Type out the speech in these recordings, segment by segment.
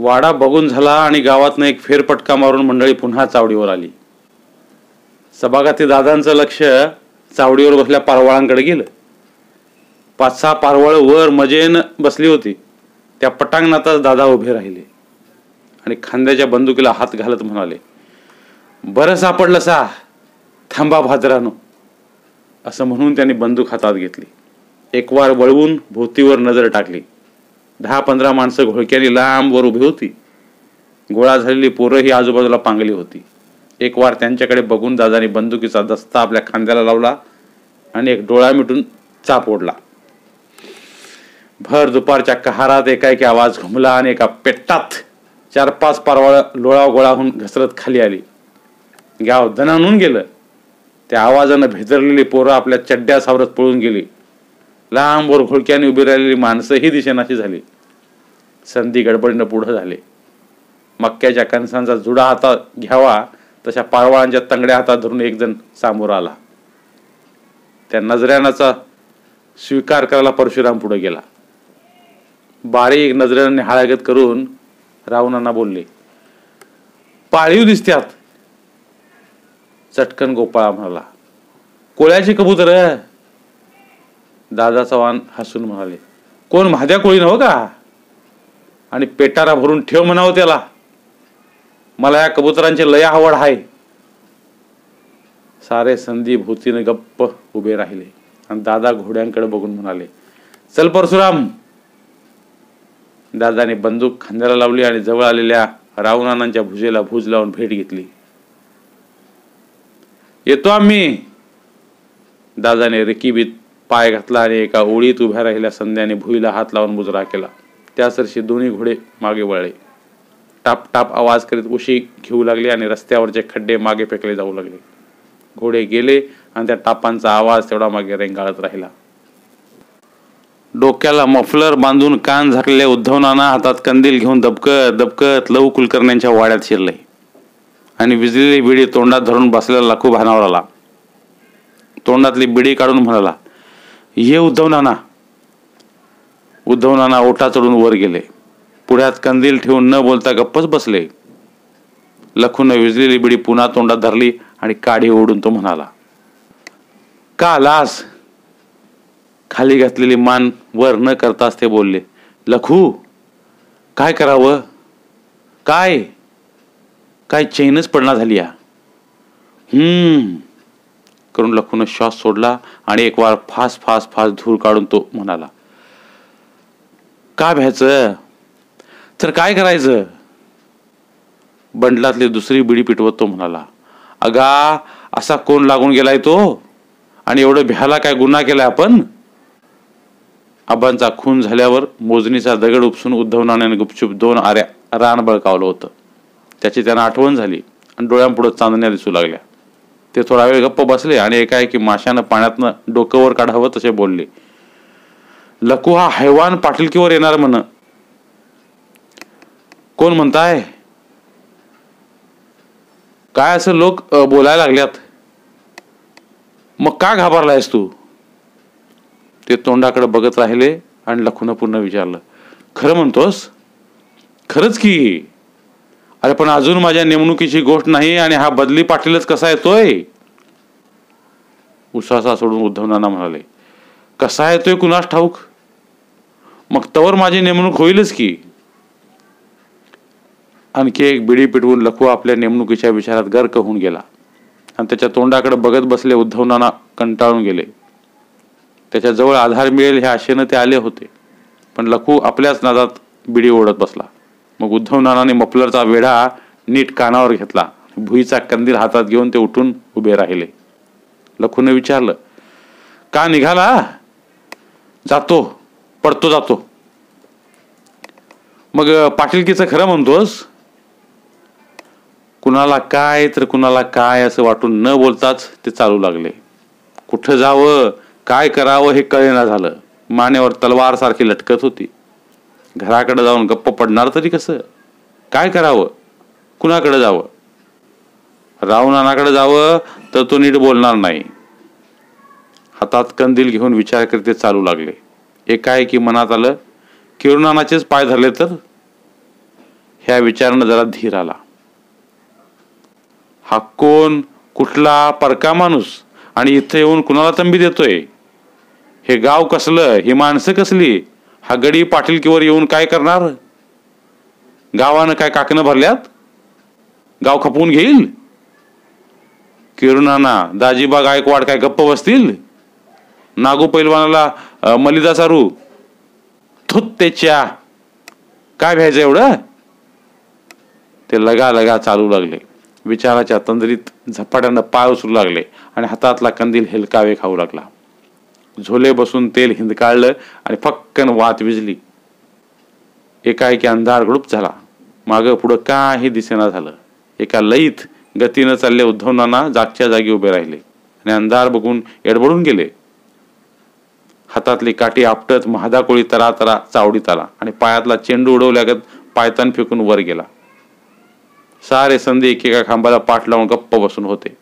वाडा बघून झाला आणि गावातनं एक फेरपटका मारून मंडळी पुन्हा चावडीवर आली. सभागाती दादांचं लक्ष चावडीवर बसल्या पारवाळांकडे गेलं. पाच सहा पारवळ वर मजेनं बसली होती. त्या पटांगणातच दादा उभे राहिले आणि खांद्याच्या बंदुकीला हात घालत म्हणाले बरं सापडलं सा. थांबा भाजरानो. असं म्हणून त्यांनी बंदूक हातात घेतली. एक वार वळवून भोवतीवर नजर टाकली. दहा पंधरा माणसं घोळक्याने लांब वर उभी होती. गोळा झालेली पोरं ही आजूबाजूला पांगली होती. एक वार त्यांच्याकडे बघून दादानी बंदुकीचा दस्ता आपल्या खांद्याला लावला आणि एक डोळा मिटून चाप ओढला. भर दुपारच्या कहारात एकाएकी आवाज घुमला आणि एका पेट्टात चार पाच पारवाळ लोळा गोळाहून घसरत खाली आली. गाव दणानून गेलं. त्या आवाजानं भेदरलेली पोरं आपल्या चड्ड्या सावरत पळून गेली. लांब घोळक्याने उभी राहिलेली माणसं ही दिशेनाशी झाली. संधी गडबडीनं पुढं झाले. मक्क्याच्या कणसांचा जुडा हातात घ्यावा तशा पारवाळांच्या तंगड्या हातात धरून एकजण सामोर आला. त्या नजऱ्यानाचा स्वीकार करायला परशुराम पुढे गेला. बारीक नजरेने हाळगत करून रावणांना बोलले पाळीव दिसत्यात. चटकन गोपाळा म्हणाला कोळ्याची कबूतर दादा चव्हाण हसून म्हणाले कोण महाद्या कोळी नव का? आणि पेटारा भरून ठेव म्हणावं त्याला. मला या कबुतरांची लय आवड आहे. सारे संधी भूतीने गप्प उभे राहिले आणि दादा घोड्यांकडे बघून म्हणाले चल परशुराम. दादाने बंदूक खांद्याला लावली आणि जवळ आलेल्या रावणानांच्या भुजेला भुज लावून भेट घेतली. येतो आम्ही. दादाने रिकीबीत पाय घातला आणि एका ओळीत उभ्या राहिल्या संध्याने भुईला हात लावून मुजरा केला. त्यासरशी दोन्ही घोडे मागे वळले. टाप टाप आवाज करीत उशी घेऊ लागले आणि रस्त्यावरचे खड्डे मागे फेकले जाऊ लागले. घोडे गेले आणि त्या टापांचा आवाज तेवढा मागे रेंगाळत राहिला. डोक्याला मफलर बांधून कान झाकलेल्या उद्धवनाना हातात कंदील घेऊन दबकत दबकत लव कुलकर्ण्यांच्या वाड्यात शिरले. आणि विजलेली बिडी तोंडात धरून बसलेला लाखू भानावर आला तोंडातली बिडी काढून म्हणाला ये उद्धव नाना. उद्धव नाना ओटा चढून वर गेले. पुढ्यात कंदील ठेवून न बोलता गप्पच बसले. लखून विजलेली बिडी पुन्हा तोंडात धरली आणि काडी ओढून तो म्हणाला का लास? खाली घातलेली मान वर न करताच ते बोलले. लखू काय करावं? काय? काय चैनच पडणार झाली या. हम्म करून लखून श्वास सोडला आणि एक वार फास फास फास धूर काढून तो म्हणाला का भ्यायचं तर काय करायचं? बंडलातली दुसरी बिडी पिटवत तो म्हणाला अगा असा कोण लागून गेलाय तो? आणि एवढं भ्याला काय गुन्हा केलाय आपण? आबांचा खून झाल्यावर मोजणीचा दगड उपसून उद्धव नाण्याने गुपचूप दोन आऱ्या रान बळकावलं होतं. त्याची त्यांना आठवण झाली आणि डोळ्यांपुढं चांदण्या दिसू लागल्या. ते थोडा वेळ गप्प बसले आणि एकाएकी माशानं पाण्यातनं डोकं वर काढावं तसे बोलले. लकू हा हैवान पाटीलकीवर येणार म्हण. कोण म्हणताय? काय असं लोक बोलायला लागल्यात? मग का घाबरलायस तू? ते तोंडाकडे बघत राहिले आणि लखून पुन्हा विचारलं. खरं म्हणतोस? खरंच की. अरे पण अजून माझ्या नेमणुकीची गोष्ट नाही आणि हा बदली पाटीलच कसा येतोय? उसासा सोडून उद्धव नाना म्हणाले कसा येतोय कुणास ठाऊक? मग तवर माझी नेमणूक होईलच की. आणखी एक बिडी पिटवून लखू आपल्या नेमणुकीच्या विचारात गर्क होऊन गेला आणि त्याच्या तोंडाकडे बघत बसले उद्धव नाना कंटाळून गेले. त्याच्याजवळ आधार मिळेल ह्या आशेनं ते आले होते पण लखू आपल्याच नादात बिडी ओढत बसला. मग उद्धव नानाने मफलरचा वेढा नीट कानावर घेतला. भुईचा कंदील हातात घेऊन ते उठून उभे राहिले. लखूने विचारलं का निघाला? जातो पडतो जातो. मग अं, पाटीलकीचं खरं म्हणतोस? कुणाला काय तर कुणाला काय असं वाटून न बोलताच ते चालू लागले. कुठं जावं काय करावं हे कळेना झालं. मानेवर तलवार सारखी लटकत होती. घराकडे जाऊन गप्प पडणार तरी कसं? काय करावं? कुणाकडे जावं? रावणानाकडे जावं तर तो नीट बोलणार नाही. हातात कंदील घेऊन विचार करते चालू लागले. एकाएकी मनात आलं किरुनानाचेच पाय धरले तर? ह्या विचारानं जरा धीर आला. हा कोण कुठला परका माणूस? आणि इथं येऊन कुणाला तंबी देतोय? हे गाव कसलं? ही माणसं कसली? हा गडी पाटीलकीवर येऊन काय करणार? गावानं काय काकणं भरल्यात? गाव खपवून घेईल? किरुणाना दाजीबा गायकवाड काय गप्प बसतील? नागू पैलवानाला मलिदा सारू थुत त्याच्या काय भ्यायचं एवढं? ते लगा लगा चालू लागले. विचाराच्या तंद्रीत झपाट्यानं पाय उचलू लागले आणि हातातला कंदील हेलकावे खाऊ लागला. झोले बसून तेल हिंदकाळलं आणि फक्कन वात विजली. एकाएकी अंधार गुडूप झाला. मागं पुढं काही दिसेना झालं. एका लईत गतीनं चालले उद्धवनाना जागच्या जागी उभे राहिले आणि अंधार बघून एडबडून गेले. हातातली काठी आपटत महादाकोळी तरा तरा चावडीत आला आणि पायातला चेंडू उडवल्यागत पायतान फेकून वर गेला. सारे संधी एकेका खांबाला पाठ लावून गप्प बसून होते.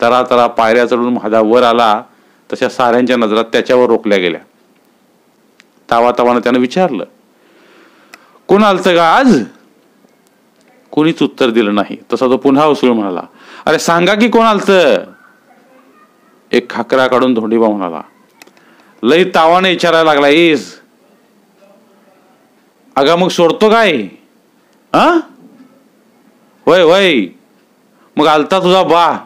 तरा तरा पायऱ्या चढून महादा वर आला तशा साऱ्यांच्या नजरात त्याच्यावर रोखल्या गेल्या. तावा तावानं त्यानं विचारलं कोण आलतं का आज? कोणीच उत्तर दिलं नाही. तसा तो पुन्हा उसळ म्हणाला अरे सांगा की कोण आलतं? एक खाकरा काढून धोंडीबा म्हणाला लई तावाने विचारायला लागला येस अगा मग सोडतो काय? हा वय वय मग आलता तुझा बा.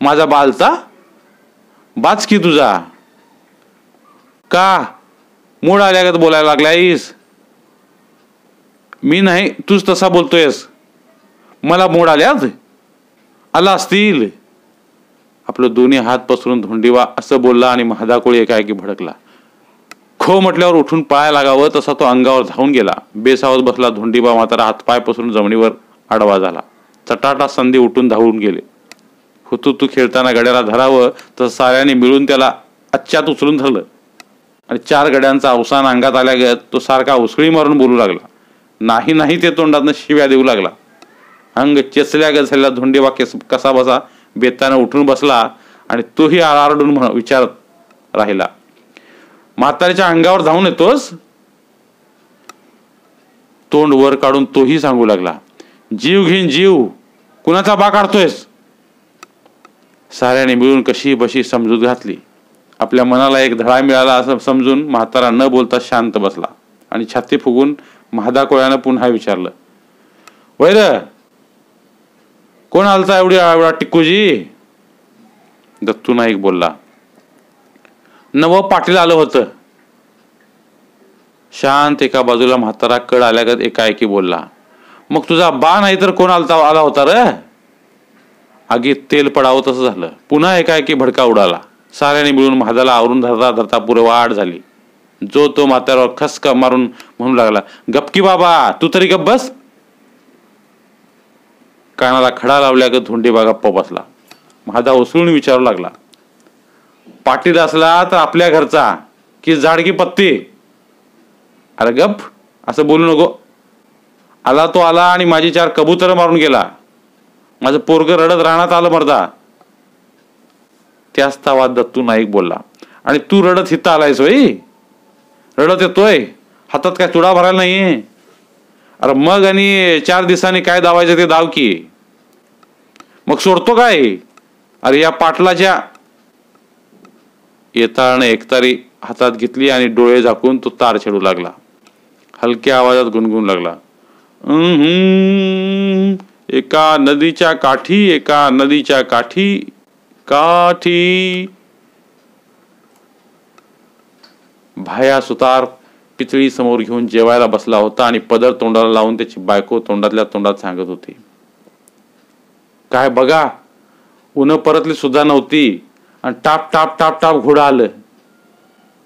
माझा बालता बाच की तुझा? का? मूड आल्यागत बोलायला लागलायस मी नाही तूच तसा बोलतोयस. मला मूड आल्यात आला असतील. आपलं दोन्ही हात पसरून धोंडीवा असं बोलला आणि महादाकोळी एकाएकी भडकला. खो म्हटल्यावर उठून पाय लागावं तसा तो अंगावर धावून गेला. बेसावत बसला धोंडीबा मात्र हातपाय पसरून जमिनीवर आडवा झाला. चटाटा संधी उठून धावून गेले. हुतू तू खेळताना गड्याला धरावं तर साऱ्याने मिळून त्याला अच्छात उचलून धरलं. आणि चार गड्यांचा अवसान अंगात आल्यागत तो सारखा उसळी मारून बोलू लागला. नाही नाही ते तोंडातनं शिव्या देऊ लागला. अंग चेचल्यागत झालेला धोंडीबा केस कसा बसा बेतानं उठून बसला आणि तोही आरडून विचारत राहिला. म्हातारीच्या अंगावर धावून येतोस? तोंड वर काढून तोही सांगू लागला. जीव घेईन जीव. कुणाचा बा काढतोयस? साऱ्याने मिळून कशी बशी समजूत घातली. आपल्या मनाला एक धडा मिळाला असं समजून म्हातारा न बोलता शांत बसला आणि छाती फुगून महादा कोळ्यानं पुन्हा विचारलं वैर कोण आलता एवढी एवढा टिक्कूजी? दत्तू नाईक बोलला नव पाटील आलं होतं. शांत एका बाजूला म्हातारा कड आल्यागत एकाएकी बोलला मग तुझा बा नाही तर कोण आलता आला होता र? आगीत तेल पडावं तसं झालं. पुन्हा एकाएकी भडका उडाला. साऱ्याने मिळून महादाला आवरून धरता धरता पुरे वाढ झाली. जो तो म्हाताऱ्यावर खसका मारून म्हणू लागला गपकी बाबा तू तरी गप बस. कानाला खडा लावल्यागत धोंडीबा गप्पा बसला. महादा उसळून विचारू लागला पाटील असला तर आपल्या घरचा की झाडकी पत्ती? अरे गप असं बोलू नको. आला तो आला आणि माझी चार कबूतर मारून गेला. माझं पोरग रडत राहण्यात आलं मर्दा. त्याच तावात दत्तू नाईक बोलला. आणि तू रडत हिता आलायस होई रडत येतोय? हातात काय तुडा भरायला नाहीये? अरे मग आणि चार दिवसांनी काय दावायचं ते दाव की. मग सोडतो काय? अरे या पाटलाच्या. येताळाने एकतारी हातात घेतली आणि डोळे झाकून तो तार छेडू लागला. हलक्या आवाजात गुणगुण लागला. एका नदीच्या काठी एका नदीच्या काठी काठी. भाया सुतार पितळी समोर घेऊन जेवायला बसला होता आणि पदर तोंडाला लावून त्याची बायको तोंडातल्या तोंडात सांगत होती. काय बघा उन परतली सुद्धा नव्हती आणि टाप टाप टाप टाप घोडा आलं.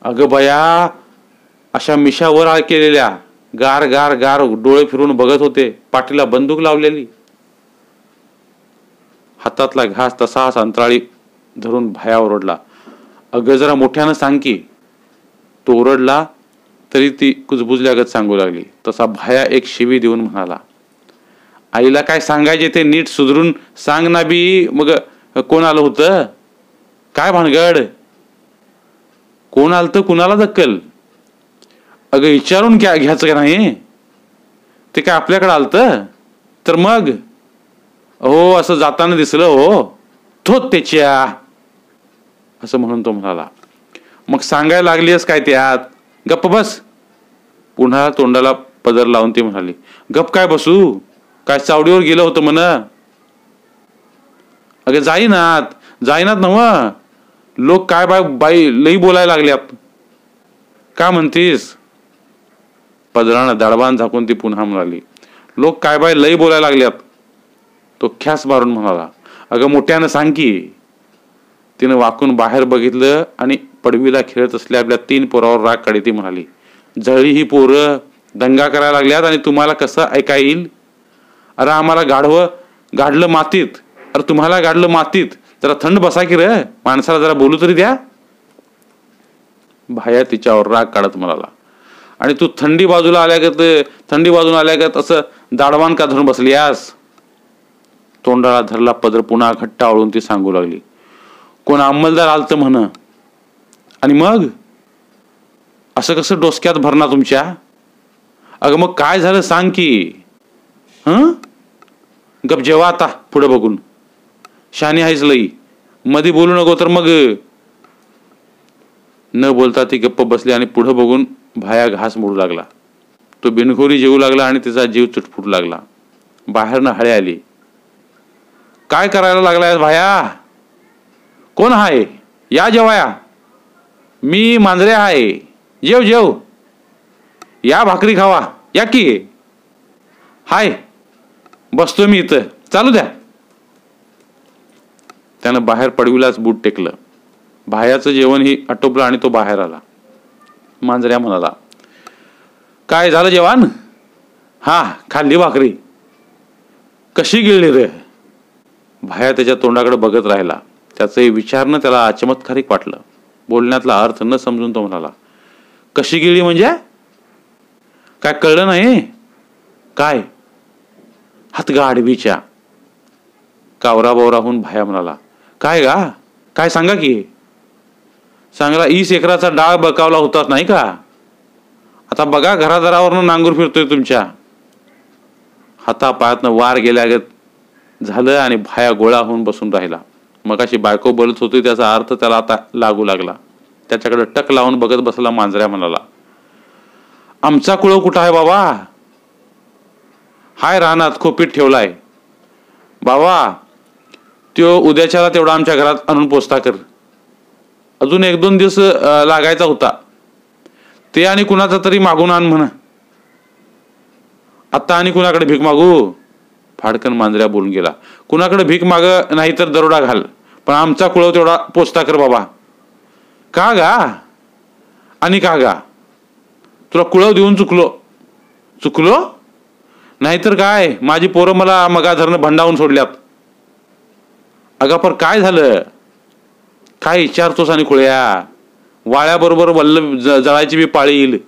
अगं बया अशा मिशावर केलेल्या गार गार गार डोळे फिरून बघत होते पाठीला बंदूक लावलेली. हातातला घास तसाच अंतराळी धरून भाया ओरडला. अगं जरा मोठ्यानं सांग की तो ओरडला तरी ती कुजबुजल्यागत सांगू लागली. तसा भाया एक शिवी देऊन म्हणाला आईला काय सांगायचे ते नीट सुधरून सांग ना बी मग कोण आलं होतं? काय भानगड? कोण आलं तर कुणाला दक्कल अगं विचारून घ्या घ्यायचं का नाही? ते काय आपल्याकडे आलं तर मग असं जाताना दिसलं हो थोत त्याच्या. असं म्हणून तो म्हणाला. मग सांगायला लागलीस काय त्यात गप्प बस. पुन्हा तोंडाला पदर लावून ती म्हणाली गप काय बसू? काय चावडीवर गेलं होतं म्हण. अगे जाईनात जाईनात नव. लोक काय बाय बाई लई बोलायला लागल्यात का म्हणतीस? पदरानं दडबान झाकून ती पुन्हा म्हणाली लोक काय बाय लई बोलायला लागल्यात. तो ख्यास मारून म्हणाला अगं मोठ्यानं सांग की. तिनं वाकून बाहेर बघितलं आणि पडवीला खेळत असल्या आपल्या तीन पोरावर राग काढी ती म्हणाली जळी ही पोरं दंगा करायला लागल्यात आणि तुम्हाला कसं ऐका येईल? अरे आम्हाला गाढवं गाडलं मातीत अरे तुम्हाला गाडलं मातीत जरा थंड बसा की र माणसाला जरा बोलू तरी द्या. भाया तिच्यावर राग काढत म्हणाला आणि तू थंडी बाजूला आल्यागत थंडी बाजून आल्यागत असं दाडवान का धरून बसली आस तोंडाला धरला पदर पुन्हा घट्ट आळून ती सांगू लागली. कोण अंमलदार आलतं म्हण. आणि मग? असं कसं डोसक्यात भरणा तुमच्या? अगं मग काय झालं सांग की. हं? गप जेव्हा आता पुढे बघून. शानी आहेच लई. मध्ये बोलू नको तर मग. न बोलता ती गप्प बसली आणि पुढं बघून भाया घास मोडू लागला. तो बिनखोरी जेवू लागला आणि तिचा जीव चुटफुटू लागला. बाहेरनं हळे आली. काय करायला लागलाय भाया? कोण आहे? या जेवाया. मी मांजरे आहे. जेव जेव. या भाकरी खावा. या की. हाय. बसतो मी इथं. चालू द्या. त्यानं बाहेर पडविलाच बूट टेकलं. भायाचं जेवण ही आटोपलं आणि तो बाहेर आला. मांजऱ्या म्हणाला काय झालं जेवण? हा खाल्ली भाकरी. कशी गिळली रे? भाया त्याच्या तोंडाकडे बघत राहिला. त्याचं विचारणं त्याला आचमत्कारिक वाटलं. बोलण्यातला अर्थ न समजून तो म्हणाला कशी गेली म्हणजे? काय कळलं नाही? काय? हात गाडवीच्या कावरा बावराहून भाया म्हणाला काय गा? काय सांगा की? सांगला ईस एकराचा डाळ बकावला होतात नाही का? आता बघा घरादारावरनं नांगूर फिरतोय तुमच्या. हातापायातनं वार गेल्यागत झालं आणि भाया गोळा होऊन बसून राहिला. मग अशी बायको बोलत होती त्याचा अर्थ त्याला आता लागू लागला. त्याच्याकडे टक लावून बघत बसला मांजऱ्या म्हणाला आमचा कुळ कुठं आहे बाबा? हाय रानात खोपीत ठेवलाय. बाबा त्यो उद्याच्याला तेवढा आमच्या घरात आणून पोचता कर. अजून एक दोन दिवस लागायचा होता. ते आणि कुणाचा तरी मागून आण म्हण. आत्ता आणि कुणाकडे भीक मागू? फाडकन मांजऱ्या बोलून गेला. कुणाकडे भीक माग नाही तर दरोडा घाल पण आमचा कुळव तेवढा पोचता कर बाबा. का गा? आणि का गा? तुला कुळव देऊन चुकलो. चुकलो? नाहीतर काय? माझी पोरं मला मगा धरणं भंडावून सोडल्यात. अगा पर काय झालं? काय विचारतोस आणि कुळ्या? वाळ्याबरोबर वल्ल ज- जळायची बी पाळी येईल.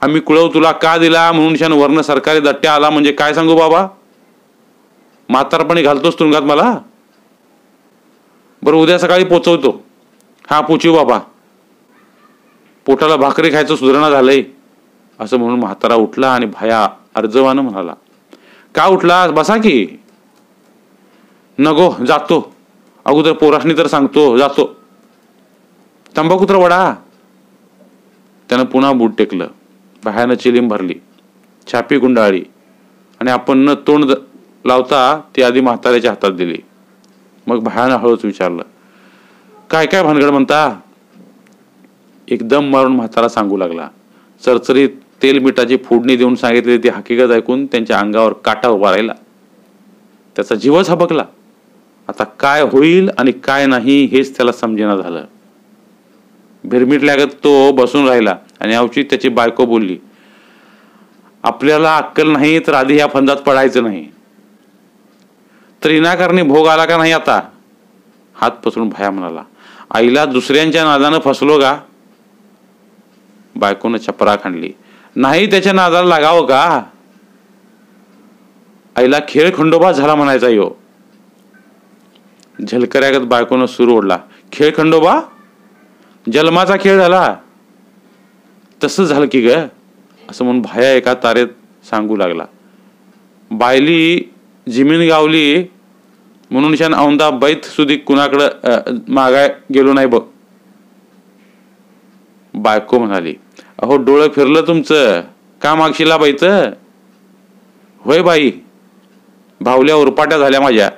आम्ही कुळव तुला का दिला? म्हणून शान वर्ण सरकारी दट्ट्या आला म्हणजे काय सांगू बाबा? म्हातारपणी घालतोस तुरुंगात मला? बरं उद्या सकाळी पोचवतो. हा पोचू बाबा. पोटाला भाकरी खायचं सुधारणा झालंय. असं म्हणून म्हातारा उठला आणि भाया अर्जवानं म्हणाला का उठला? बसा की. नगो जातो. अगोदर पोराशनी तर सांगतो जातो. तंबाखू तर वडा. त्यानं पुन्हा बूट टेकलं. भायानं चिलीम भरली. छापी गुंडाळली आणि आपण न तोंड लावता ती आधी म्हाताऱ्याच्या हातात दिली. मग भयानं हळूच विचारलं काय काय भानगड म्हणता? एकदम मारून म्हातारा सांगू लागला. चरचरीत तेल मिठाची फोडणी देऊन सांगितली ती हकीकत ऐकून त्यांच्या अंगावर काटा उभा राहिला. त्याचा जीवच हबकला. आता काय होईल आणि काय नाही हेच त्याला समजेना झालं. भिरमिटल्यागत तो बसून राहिला आणि अवचित त्याची बायको बोलली आपल्याला अक्कल नाही तर आधी या फंदात पडायचं नाही. तर भोग आला का नाही आता? हात पसरून भया म्हणाला आईला दुसऱ्यांच्या नादानं फसलो का? बायकोनं चपरा खांडली नाही त्याच्या नादाला लागावं का? आईला खेळ खंडोबा झाला म्हणायचा यो. झलकऱ्यागत बायकोनं सूर ओढला खेळ खंडोबा? जन्माचा खेळ झाला. तसं झालं की ग असं म्हणून भाया एका तारेत सांगू लागला. बायली जिमीन गावली म्हणून शान औंदा बैत सुधी कुणाकडं मागाय गेलो नाही बघ. बायको म्हणाली अहो डोळं फिरलं तुमचं. का मागशिला बाईच होय बाई भावल्या उरपाट्या झाल्या माझ्या.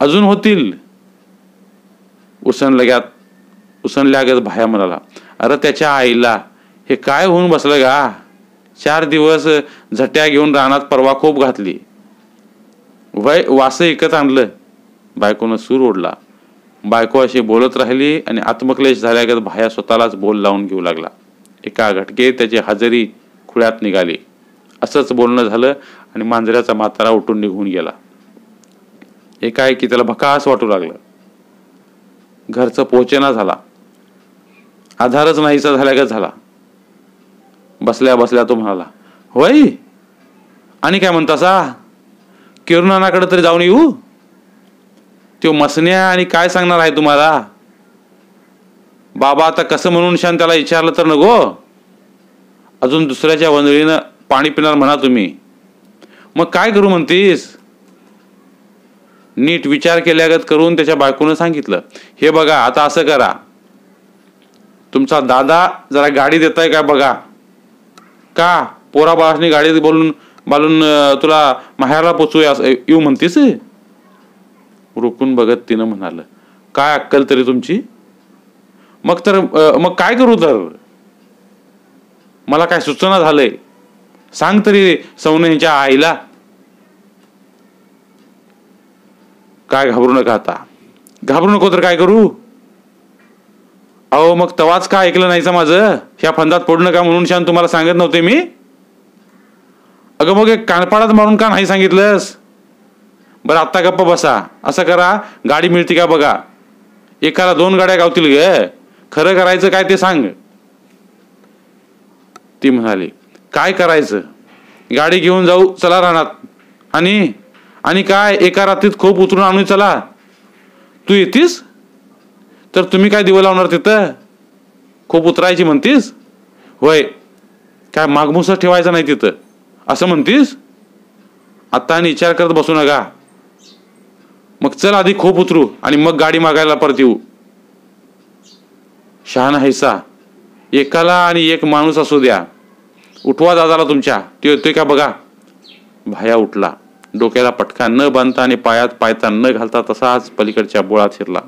अजून होतील. उसण लग्यात उसन भाया म्हणाला अरे त्याच्या आईला हे काय होऊन बसलं गा? चार दिवस झट्या घेऊन रानात परवा खूप घातली. वय वास एकत आणलं. बायकोनं सूर ओढला. बायको अशी बोलत राहिली आणि आत्मक्लेश झाल्यागत भाया स्वतःलाच बोल लावून घेऊ लागला. एका घटके त्याची हजेरी खुळ्यात निघाली. असंच बोलणं झालं आणि मांजऱ्याचा म्हातारा उठून निघून गेला. एकाएकी त्याला भकास वाटू लागलं. घरचं पोचेना झाला. आधारच नाहीसा झाल्यागत झाला. बसल्या बसल्या तो म्हणाला होय? आणि काय म्हणतासा किरुणानाकडे तरी जाऊन येऊ? तो मसण्या आणि काय सांगणार आहे तुम्हाला? बाबा आता कसं म्हणून शान त्याला विचारलं तर नको? अजून दुसऱ्याच्या वंदळीनं पाणी पिणार म्हणा तुम्ही. मग काय करू म्हणतीस? नीट विचार केल्यागत करून त्याच्या बायकोनं सांगितलं. हे बघा आता असं करा. तुमचा दादा जरा गाडी देताय का बघा? का पोरा बाळासनी गाडीत बोलून बालून तुला माहेरला पोचूया येऊ म्हणतीस? रुकून बघत तिनं म्हणाल काय अक्कल तरी तुमची? मग तर मग काय करू तर? मला काय सूचना झालंय? सांग तरी सौनहीच्या आईला. काय घाबरू नका आता. घाबरू नको तर काय करू? अहो मग तवाच का ऐकलं नाहीचं माझं? ह्या फंदात पडू नका म्हणून शान तुम्हाला सांगत नव्हते मी? अगं मग एक कानपाडात मारून का नाही सांगितलंस? बरं आत्ता गप्प बसा. असं करा गाडी मिळते का बघा? एकाला दोन गाड्या गावतील ग. खरं करायचं काय ते सांग. ती म्हणाली काय करायचं? गाडी घेऊन जाऊ चला राहणार आणि? आणि काय? एका रात्रीत खूप उतरून आणू चला. तू येतीस? तर तुम्ही काय दिवं लावणार तिथं? खूप उतरायची म्हणतीस? होय. काय मागमुसच ठेवायचा नाही तिथं. असं म्हणतीस? आत्ता आणि विचार करत बसू नका. मग चल आधी खूप उतरू आणि मग गाडी मागायला परत येऊ. शहाण हैसा एकाला आणि एक माणूस असू द्या. उठवा दादाला तुमच्या. ते येतोय का बघा. भाया उठला. डोक्याला पटका न बांधता आणि पायात पायता न घालता तसाच पलीकडच्या बोळात शिरला.